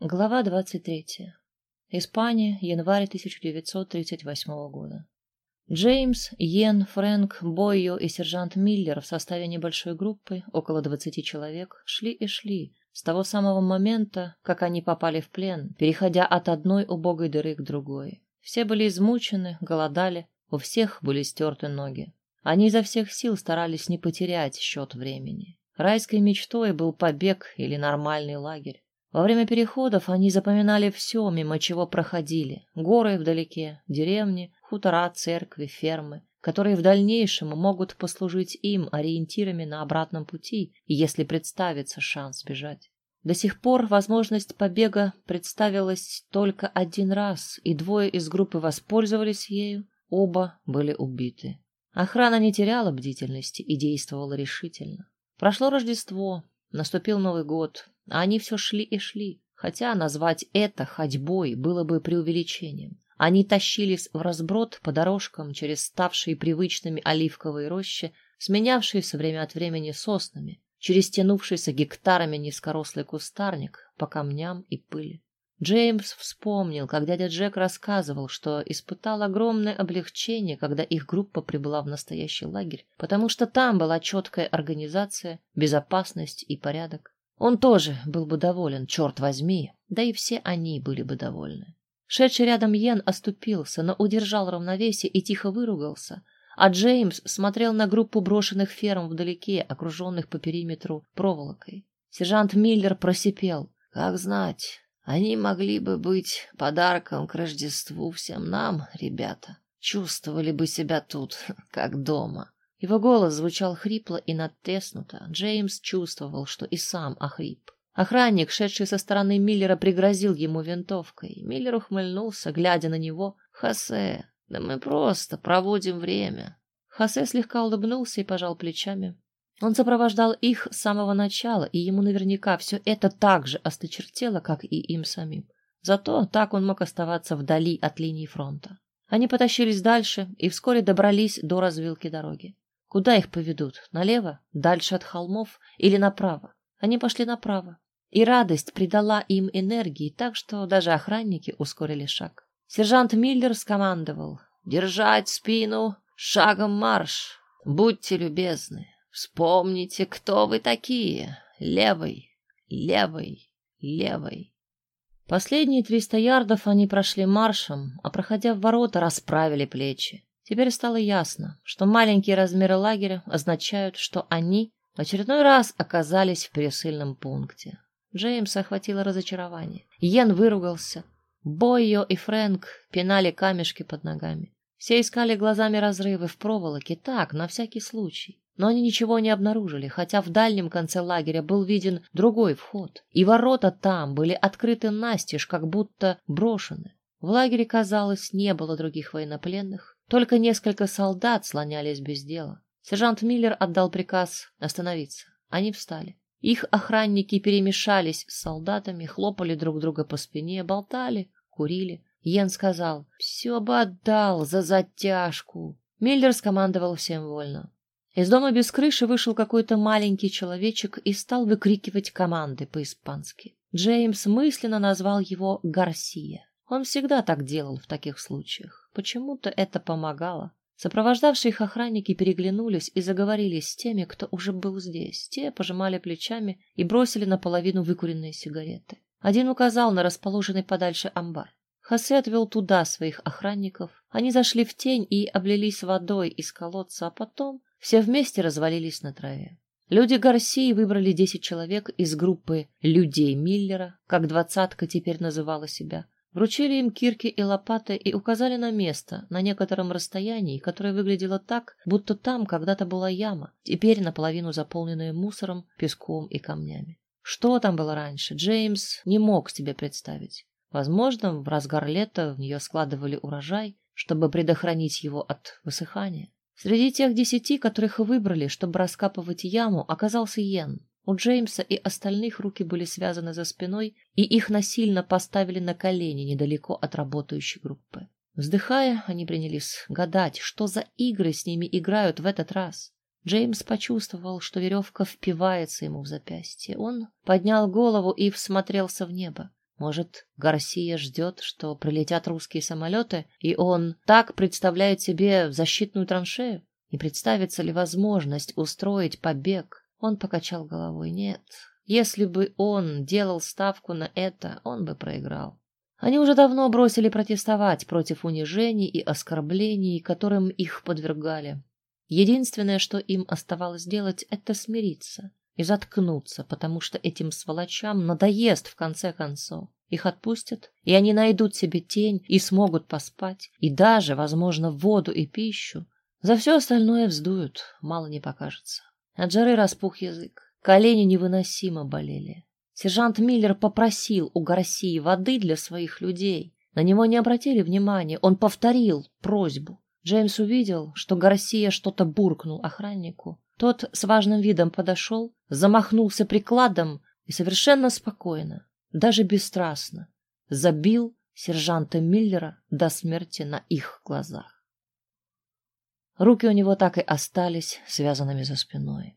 Глава 23. Испания, январь 1938 года. Джеймс, Йен, Фрэнк, Бойо и сержант Миллер в составе небольшой группы, около 20 человек, шли и шли с того самого момента, как они попали в плен, переходя от одной убогой дыры к другой. Все были измучены, голодали, у всех были стерты ноги. Они изо всех сил старались не потерять счет времени. Райской мечтой был побег или нормальный лагерь. Во время переходов они запоминали все, мимо чего проходили. Горы вдалеке, деревни, хутора, церкви, фермы, которые в дальнейшем могут послужить им ориентирами на обратном пути, если представится шанс бежать. До сих пор возможность побега представилась только один раз, и двое из группы воспользовались ею, оба были убиты. Охрана не теряла бдительности и действовала решительно. Прошло Рождество, наступил Новый год, а они все шли и шли, хотя назвать это ходьбой было бы преувеличением. Они тащились в разброд по дорожкам через ставшие привычными оливковые рощи, сменявшиеся время от времени соснами, через тянувшийся гектарами низкорослый кустарник по камням и пыли. Джеймс вспомнил, как дядя Джек рассказывал, что испытал огромное облегчение, когда их группа прибыла в настоящий лагерь, потому что там была четкая организация, безопасность и порядок. Он тоже был бы доволен, черт возьми, да и все они были бы довольны. Шедший рядом Йен оступился, но удержал равновесие и тихо выругался, а Джеймс смотрел на группу брошенных ферм вдалеке, окруженных по периметру проволокой. Сержант Миллер просипел. «Как знать, они могли бы быть подарком к Рождеству всем нам, ребята. Чувствовали бы себя тут, как дома». Его голос звучал хрипло и надтреснуто. Джеймс чувствовал, что и сам охрип. Охранник, шедший со стороны Миллера, пригрозил ему винтовкой. Миллер ухмыльнулся, глядя на него. «Хосе, да мы просто проводим время». Хосе слегка улыбнулся и пожал плечами. Он сопровождал их с самого начала, и ему наверняка все это так же осточертело, как и им самим. Зато так он мог оставаться вдали от линии фронта. Они потащились дальше и вскоре добрались до развилки дороги. Куда их поведут? Налево? Дальше от холмов? Или направо? Они пошли направо. И радость придала им энергии, так что даже охранники ускорили шаг. Сержант Миллер скомандовал. «Держать спину! Шагом марш! Будьте любезны! Вспомните, кто вы такие! Левой! Левой! Левой!» Последние триста ярдов они прошли маршем, а, проходя в ворота, расправили плечи. Теперь стало ясно, что маленькие размеры лагеря означают, что они в очередной раз оказались в пересыльном пункте. Джеймса охватило разочарование. Йен выругался. Бойо и Фрэнк пинали камешки под ногами. Все искали глазами разрывы в проволоке, так, на всякий случай. Но они ничего не обнаружили, хотя в дальнем конце лагеря был виден другой вход. И ворота там были открыты настежь, как будто брошены. В лагере, казалось, не было других военнопленных. Только несколько солдат слонялись без дела. Сержант Миллер отдал приказ остановиться. Они встали. Их охранники перемешались с солдатами, хлопали друг друга по спине, болтали, курили. Йен сказал, «Все бы отдал за затяжку». Миллер скомандовал всем вольно. Из дома без крыши вышел какой-то маленький человечек и стал выкрикивать команды по-испански. Джеймс мысленно назвал его Гарсия. Он всегда так делал в таких случаях. Почему-то это помогало. Сопровождавшие их охранники переглянулись и заговорили с теми, кто уже был здесь. Те пожимали плечами и бросили наполовину выкуренные сигареты. Один указал на расположенный подальше амбар. Хосе отвел туда своих охранников. Они зашли в тень и облились водой из колодца, а потом все вместе развалились на траве. Люди Гарсии выбрали десять человек из группы «Людей Миллера», как двадцатка теперь называла себя, Вручили им кирки и лопаты и указали на место, на некотором расстоянии, которое выглядело так, будто там когда-то была яма, теперь наполовину заполненная мусором, песком и камнями. Что там было раньше, Джеймс не мог себе представить. Возможно, в разгар лета в нее складывали урожай, чтобы предохранить его от высыхания. Среди тех десяти, которых выбрали, чтобы раскапывать яму, оказался Йен. У Джеймса и остальных руки были связаны за спиной, и их насильно поставили на колени недалеко от работающей группы. Вздыхая, они принялись гадать, что за игры с ними играют в этот раз. Джеймс почувствовал, что веревка впивается ему в запястье. Он поднял голову и всмотрелся в небо. Может, Гарсия ждет, что прилетят русские самолеты, и он так представляет себе защитную траншею? Не представится ли возможность устроить побег? Он покачал головой. Нет. Если бы он делал ставку на это, он бы проиграл. Они уже давно бросили протестовать против унижений и оскорблений, которым их подвергали. Единственное, что им оставалось делать, это смириться и заткнуться, потому что этим сволочам надоест в конце концов. Их отпустят, и они найдут себе тень и смогут поспать, и даже, возможно, воду и пищу. За все остальное вздуют, мало не покажется. От жары распух язык, колени невыносимо болели. Сержант Миллер попросил у Гарсии воды для своих людей. На него не обратили внимания, он повторил просьбу. Джеймс увидел, что Гарсия что-то буркнул охраннику. Тот с важным видом подошел, замахнулся прикладом и совершенно спокойно, даже бесстрастно, забил сержанта Миллера до смерти на их глазах. Руки у него так и остались связанными за спиной.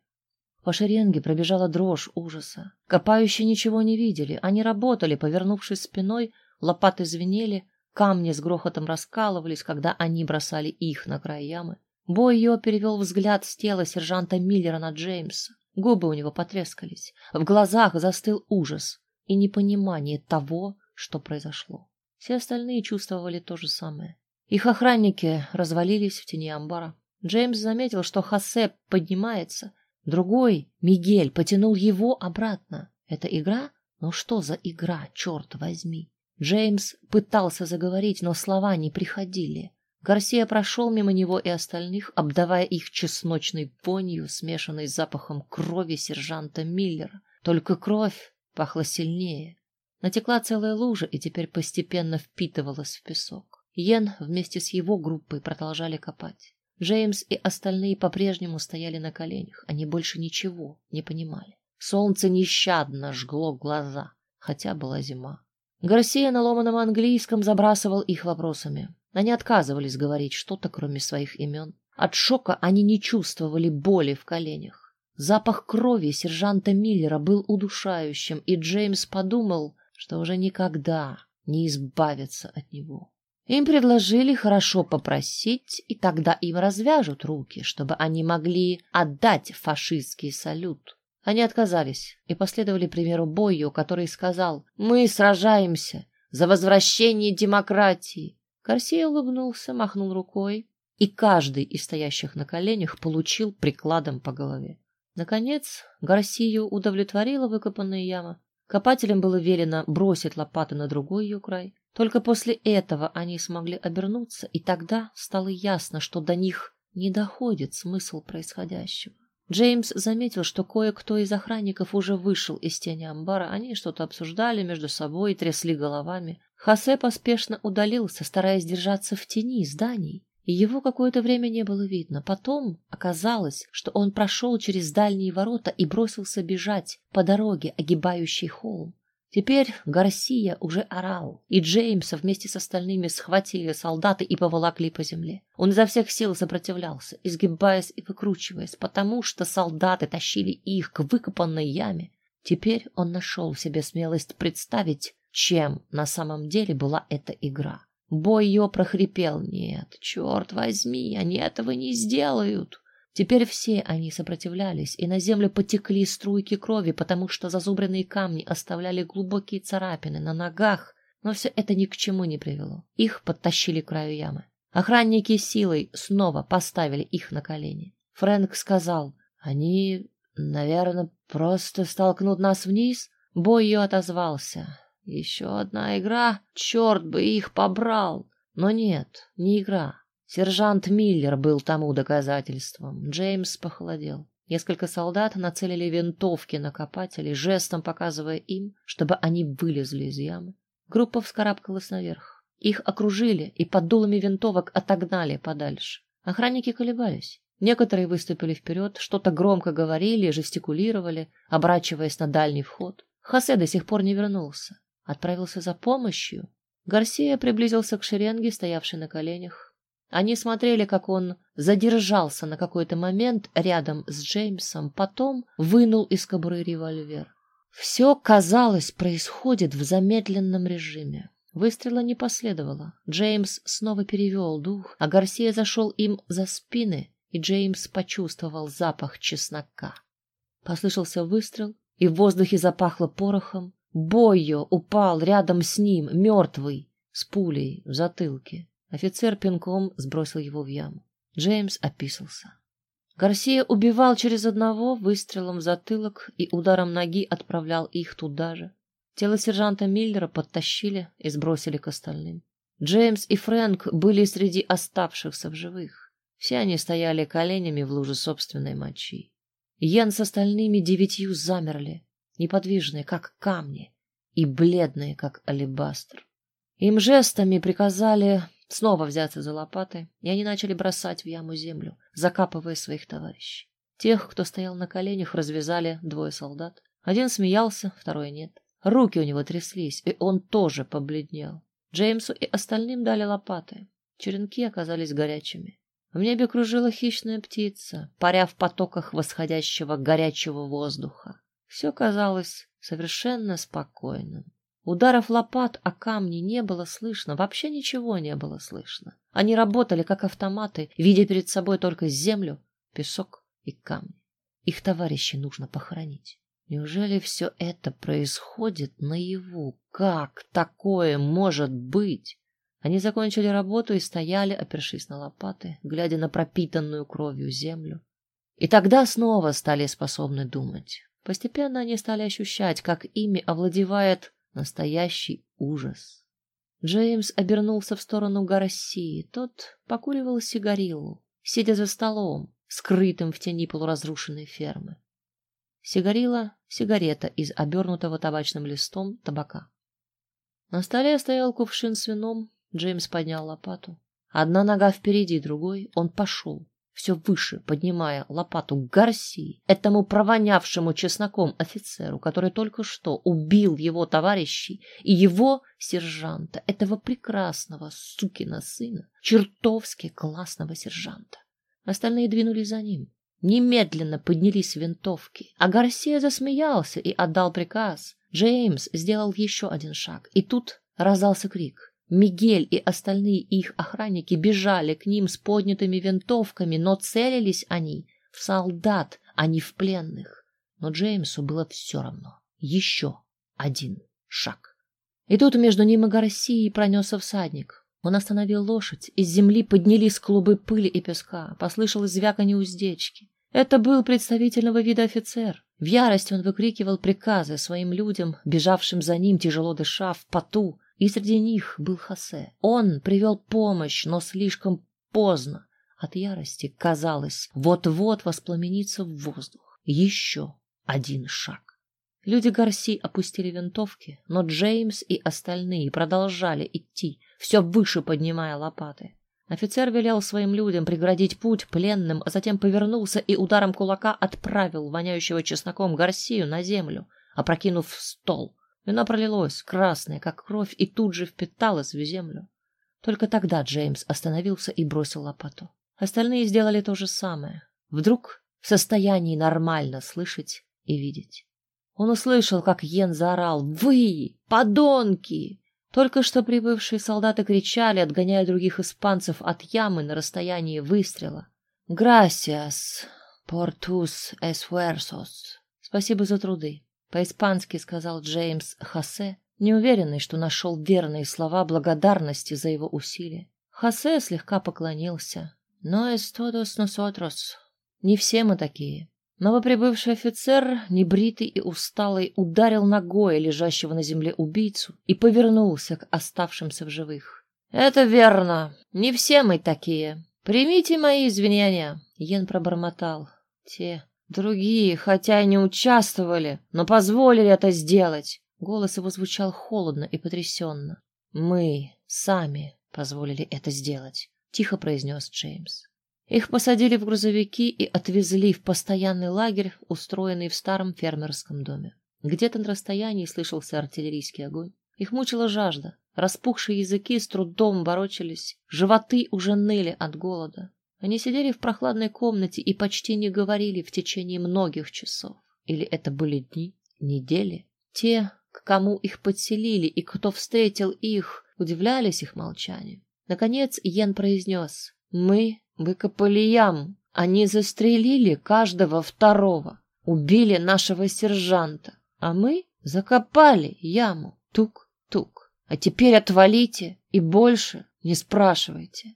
По шеренге пробежала дрожь ужаса. Копающие ничего не видели. Они работали, повернувшись спиной, лопаты звенели, камни с грохотом раскалывались, когда они бросали их на край ямы. Бой ее перевел взгляд с тела сержанта Миллера на Джеймса. Губы у него потрескались. В глазах застыл ужас и непонимание того, что произошло. Все остальные чувствовали то же самое. Их охранники развалились в тени амбара. Джеймс заметил, что Хосе поднимается. Другой, Мигель, потянул его обратно. Это игра? Ну что за игра, черт возьми? Джеймс пытался заговорить, но слова не приходили. Гарсия прошел мимо него и остальных, обдавая их чесночной вонью, смешанной с запахом крови сержанта Миллера. Только кровь пахла сильнее. Натекла целая лужа и теперь постепенно впитывалась в песок. Йен вместе с его группой продолжали копать. Джеймс и остальные по-прежнему стояли на коленях. Они больше ничего не понимали. Солнце нещадно жгло глаза, хотя была зима. Гарсия на ломаном английском забрасывал их вопросами. Они отказывались говорить что-то, кроме своих имен. От шока они не чувствовали боли в коленях. Запах крови сержанта Миллера был удушающим, и Джеймс подумал, что уже никогда не избавится от него. Им предложили хорошо попросить, и тогда им развяжут руки, чтобы они могли отдать фашистский салют. Они отказались и последовали примеру Бойо, который сказал «Мы сражаемся за возвращение демократии, Гарсия улыбнулся, махнул рукой, и каждый из стоящих на коленях получил прикладом по голове. Наконец, Гарсию удовлетворила выкопанная яма. Копателям было велено бросить лопаты на другой ее край. Только после этого они смогли обернуться, и тогда стало ясно, что до них не доходит смысл происходящего. Джеймс заметил, что кое-кто из охранников уже вышел из тени амбара. Они что-то обсуждали между собой и трясли головами. Хосе поспешно удалился, стараясь держаться в тени зданий, и его какое-то время не было видно. Потом оказалось, что он прошел через дальние ворота и бросился бежать по дороге, огибающей холм. Теперь Гарсия уже орал, и Джеймса вместе с остальными схватили солдаты и поволокли по земле. Он изо всех сил сопротивлялся, изгибаясь и выкручиваясь, потому что солдаты тащили их к выкопанной яме. Теперь он нашел в себе смелость представить, чем на самом деле была эта игра. Бой ее прохрипел. Нет, черт возьми, они этого не сделают. Теперь все они сопротивлялись, и на землю потекли струйки крови, потому что зазубренные камни оставляли глубокие царапины на ногах, но все это ни к чему не привело. Их подтащили к краю ямы. Охранники силой снова поставили их на колени. Фрэнк сказал, они, наверное, просто столкнут нас вниз. Бой ее отозвался. Еще одна игра, черт бы их побрал. Но нет, не игра. Сержант Миллер был тому доказательством. Джеймс похолодел. Несколько солдат нацелили винтовки на копателей, жестом показывая им, чтобы они вылезли из ямы. Группа вскарабкалась наверх. Их окружили и под дулами винтовок отогнали подальше. Охранники колебались. Некоторые выступили вперед, что-то громко говорили жестикулировали, оборачиваясь на дальний вход. Хосе до сих пор не вернулся отправился за помощью. Гарсия приблизился к шеренге, стоявшей на коленях. Они смотрели, как он задержался на какой-то момент рядом с Джеймсом, потом вынул из кобуры револьвер. Все, казалось, происходит в замедленном режиме. Выстрела не последовало. Джеймс снова перевел дух, а Гарсия зашел им за спины, и Джеймс почувствовал запах чеснока. Послышался выстрел, и в воздухе запахло порохом. Бойо упал рядом с ним, мертвый, с пулей в затылке. Офицер пинком сбросил его в яму. Джеймс описался. Гарсия убивал через одного выстрелом в затылок и ударом ноги отправлял их туда же. Тело сержанта Миллера подтащили и сбросили к остальным. Джеймс и Фрэнк были среди оставшихся в живых. Все они стояли коленями в луже собственной мочи. Йен с остальными девятью замерли, неподвижные, как камни, и бледные, как алебастр. Им жестами приказали снова взяться за лопаты, и они начали бросать в яму землю, закапывая своих товарищей. Тех, кто стоял на коленях, развязали двое солдат. Один смеялся, второй нет. Руки у него тряслись, и он тоже побледнел. Джеймсу и остальным дали лопаты. Черенки оказались горячими. В небе кружила хищная птица, паря в потоках восходящего горячего воздуха. Все казалось совершенно спокойным. Ударов лопат о камни не было слышно, вообще ничего не было слышно. Они работали как автоматы, видя перед собой только землю, песок и камни. Их товарищей нужно похоронить. Неужели все это происходит наяву? Как такое может быть? Они закончили работу и стояли, опершись на лопаты, глядя на пропитанную кровью землю. И тогда снова стали способны думать. Постепенно они стали ощущать, как ими овладевает настоящий ужас. Джеймс обернулся в сторону Гарасии. Тот покуривал сигарилу, сидя за столом, скрытым в тени полуразрушенной фермы. Сигарила — сигарета из обернутого табачным листом табака. На столе стоял кувшин с вином. Джеймс поднял лопату. Одна нога впереди другой. Он пошел, все выше, поднимая лопату к Гарсии, этому провонявшему чесноком офицеру, который только что убил его товарищей и его сержанта, этого прекрасного сукина сына, чертовски классного сержанта. Остальные двинулись за ним. Немедленно поднялись винтовки, а Гарсия засмеялся и отдал приказ. Джеймс сделал еще один шаг, и тут раздался крик. Мигель и остальные их охранники бежали к ним с поднятыми винтовками, но целились они в солдат, а не в пленных. Но Джеймсу было все равно. Еще один шаг. И тут между ним и Гарсией пронесся всадник. Он остановил лошадь, из земли поднялись клубы пыли и песка, послышалось звяканье уздечки. Это был представительного вида офицер. В ярости он выкрикивал приказы своим людям, бежавшим за ним, тяжело дыша, в поту, и среди них был Хосе. Он привел помощь, но слишком поздно. От ярости, казалось, вот-вот воспламенится в воздух. Еще один шаг. Люди Гарси опустили винтовки, но Джеймс и остальные продолжали идти, все выше поднимая лопаты. Офицер велел своим людям преградить путь пленным, а затем повернулся и ударом кулака отправил воняющего чесноком Гарсию на землю, опрокинув стол. Вино пролилось, красное, как кровь, и тут же впиталось в землю. Только тогда Джеймс остановился и бросил лопату. Остальные сделали то же самое. Вдруг в состоянии нормально слышать и видеть. Он услышал, как Йен заорал «Вы, подонки!». Только что прибывшие солдаты кричали, отгоняя других испанцев от ямы на расстоянии выстрела. «Gracias por tus esfuerzos». Спасибо за труды. По-испански сказал Джеймс Хосе, неуверенный, что нашел верные слова благодарности за его усилия. Хосе слегка поклонился. «Но es todos nosotros». Не все мы такие. Новоприбывший офицер, небритый и усталый, ударил ногой лежащего на земле убийцу и повернулся к оставшимся в живых. «Это верно. Не все мы такие. Примите мои извинения», — Йен пробормотал. «Те, Другие, хотя и не участвовали, но позволили это сделать. Голос его звучал холодно и потрясенно. Мы сами позволили это сделать, тихо произнес Джеймс. Их посадили в грузовики и отвезли в постоянный лагерь, устроенный в старом фермерском доме. Где-то на расстоянии слышался артиллерийский огонь. Их мучила жажда. Распухшие языки с трудом ворочались, животы уже ныли от голода. Они сидели в прохладной комнате и почти не говорили в течение многих часов. Или это были дни? недели. Те, к кому их подселили и кто встретил их, удивлялись их молчанию. Наконец Йен произнес, «Мы выкопали яму, они застрелили каждого второго, убили нашего сержанта, а мы закопали яму, тук-тук. А теперь отвалите и больше не спрашивайте».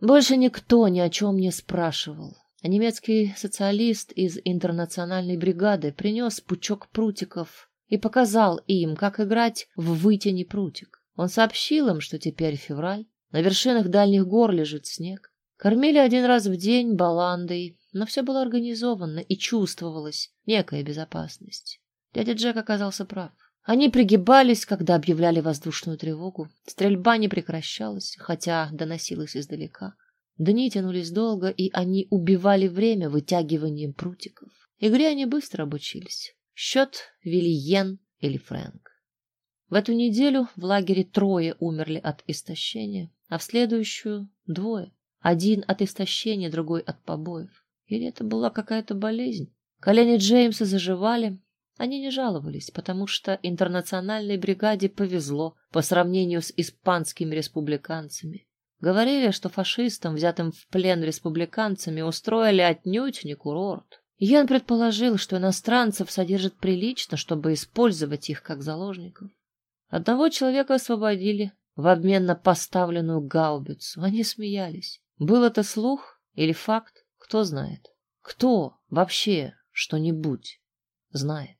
Больше никто ни о чем не спрашивал. А немецкий социалист из интернациональной бригады принес пучок прутиков и показал им, как играть в «вытяни прутик». Он сообщил им, что теперь февраль, на вершинах дальних гор лежит снег. Кормили один раз в день баландой, но все было организовано и чувствовалась некая безопасность. Дядя Джек оказался прав. Они пригибались, когда объявляли воздушную тревогу. Стрельба не прекращалась, хотя доносилась издалека. Дни тянулись долго, и они убивали время вытягиванием прутиков. Игре они быстро обучились. Счет вели Йен или Фрэнк. В эту неделю в лагере трое умерли от истощения, а в следующую — двое. Один от истощения, другой от побоев. Или это была какая-то болезнь? Колени Джеймса заживали. Они не жаловались, потому что интернациональной бригаде повезло по сравнению с испанскими республиканцами. Говорили, что фашистам, взятым в плен республиканцами, устроили отнюдь не курорт. Ян предположил, что иностранцев содержат прилично, чтобы использовать их как заложников. Одного человека освободили в обмен на поставленную гаубицу. Они смеялись. Был это слух или факт, кто знает. Кто вообще что-нибудь знает.